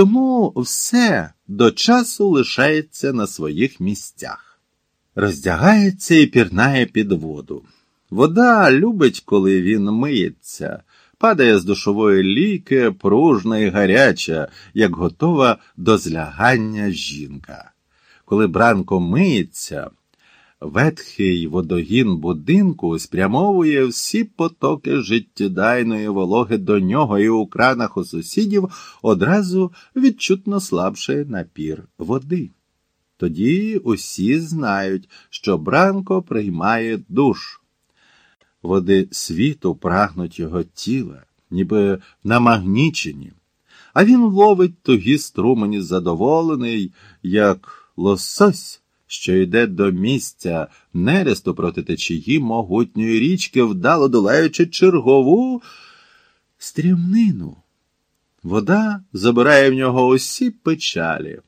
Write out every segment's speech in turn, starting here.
Тому все до часу лишається на своїх місцях. Роздягається і пірнає під воду. Вода любить, коли він миється, падає з душової ліки, пружна і гаряча, як готова до злягання жінка. Коли бранко миється, ветхий водогін будинку спрямовує всі потоки життєдайної вологи до нього, і у кранах у сусідів одразу відчутно слабшає напір води. Тоді усі знають, що бранко приймає душ. Води світу прагнуть його тіла, ніби намагнічені, а він ловить тугі струмені задоволений, як лосось, що йде до місця нересту проти течії могутньої річки, вдало долаючи чергову стрімнину. Вода забирає в нього усі печалі.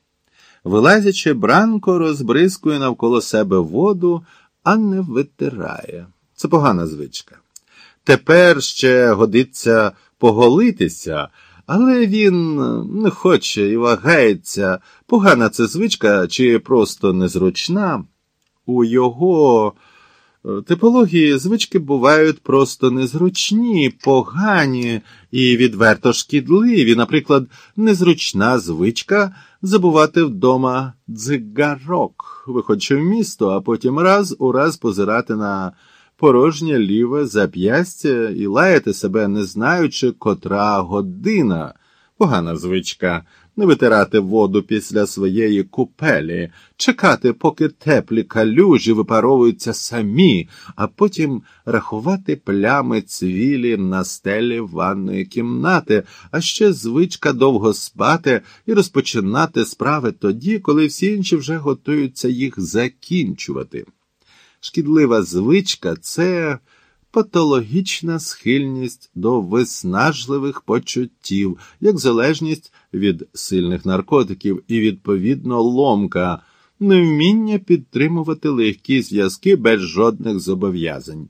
Вилазячи, бранко розбризкує навколо себе воду, а не витирає. Це погана звичка. Тепер ще годиться поголитися, але він не хоче і вагається, погана це звичка чи просто незручна. У його е, типології звички бувають просто незручні, погані і відверто шкідливі. Наприклад, незручна звичка забувати вдома дзигарок, виходячи в місто, а потім раз у раз позирати на порожнє ліве зап'ястя і лаяти себе, не знаючи, котра година. Погана звичка не витирати воду після своєї купелі, чекати, поки теплі калюжі випаровуються самі, а потім рахувати плями цвілі на стелі ванної кімнати, а ще звичка довго спати і розпочинати справи тоді, коли всі інші вже готуються їх закінчувати. Шкідлива звичка це патологічна схильність до виснажливих почуттів, як залежність від сильних наркотиків і, відповідно, ломка, невміння підтримувати легкі зв'язки без жодних зобов'язань.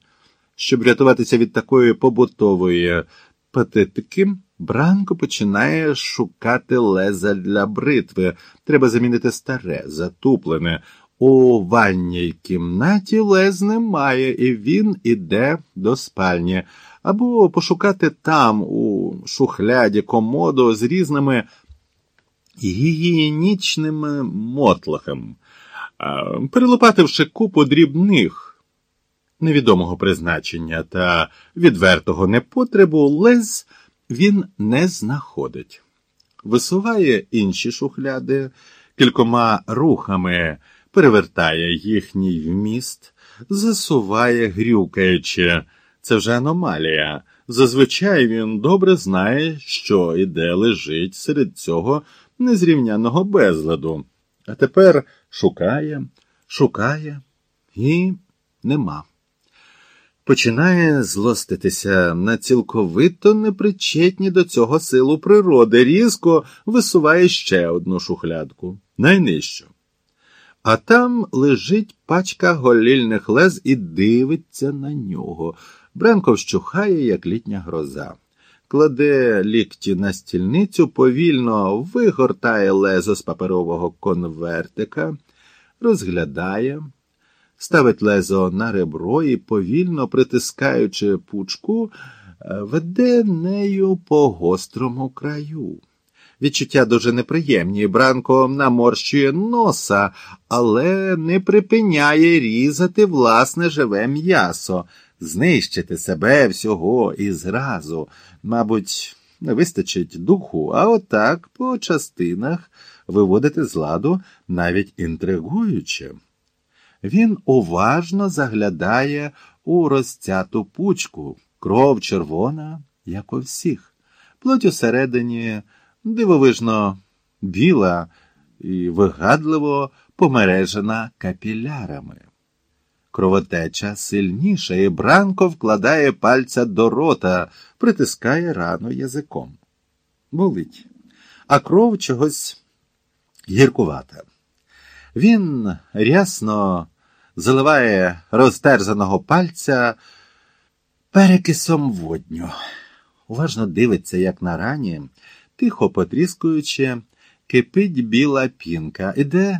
Щоб рятуватися від такої побутової патетики, Бранко починає шукати леза для бритви. Треба замінити старе, затуплене. У ванній кімнаті лез немає, і він іде до спальні, або пошукати там, у шухляді комоду з різними гігієнічними мотлахами, перелопативши купу дрібних невідомого призначення та відвертого непотребу, лез він не знаходить. Висуває інші шухляди кількома рухами перевертає їхній вміст, засуває, грюкаючи. Це вже аномалія. Зазвичай він добре знає, що і де лежить серед цього незрівняного безладу. А тепер шукає, шукає і нема. Починає злоститися на цілковито непричетні до цього силу природи, різко висуває ще одну шухлядку. Найнижчу. А там лежить пачка голільних лез і дивиться на нього. Бренко вщухає, як літня гроза. Кладе лікті на стільницю, повільно вигортає лезо з паперового конвертика, розглядає, ставить лезо на ребро і, повільно притискаючи пучку, веде нею по гострому краю. Відчуття дуже неприємні. Бранко наморщує носа, але не припиняє різати власне живе м'ясо, знищити себе всього і зразу. Мабуть, не вистачить духу, а отак по частинах виводити з ладу навіть інтригуюче. Він уважно заглядає у розцяту пучку, кров червона, як у всіх, плоть усередині дивовижно біла і вигадливо помережена капілярами. Кровотеча сильніша, і Бранко вкладає пальця до рота, притискає рану язиком. Болить, а кров чогось гіркувата. Він рясно заливає розтерзаного пальця перекисом водню. Уважно дивиться, як на рані тихо потріскуючи, кипить біла пінка. Іде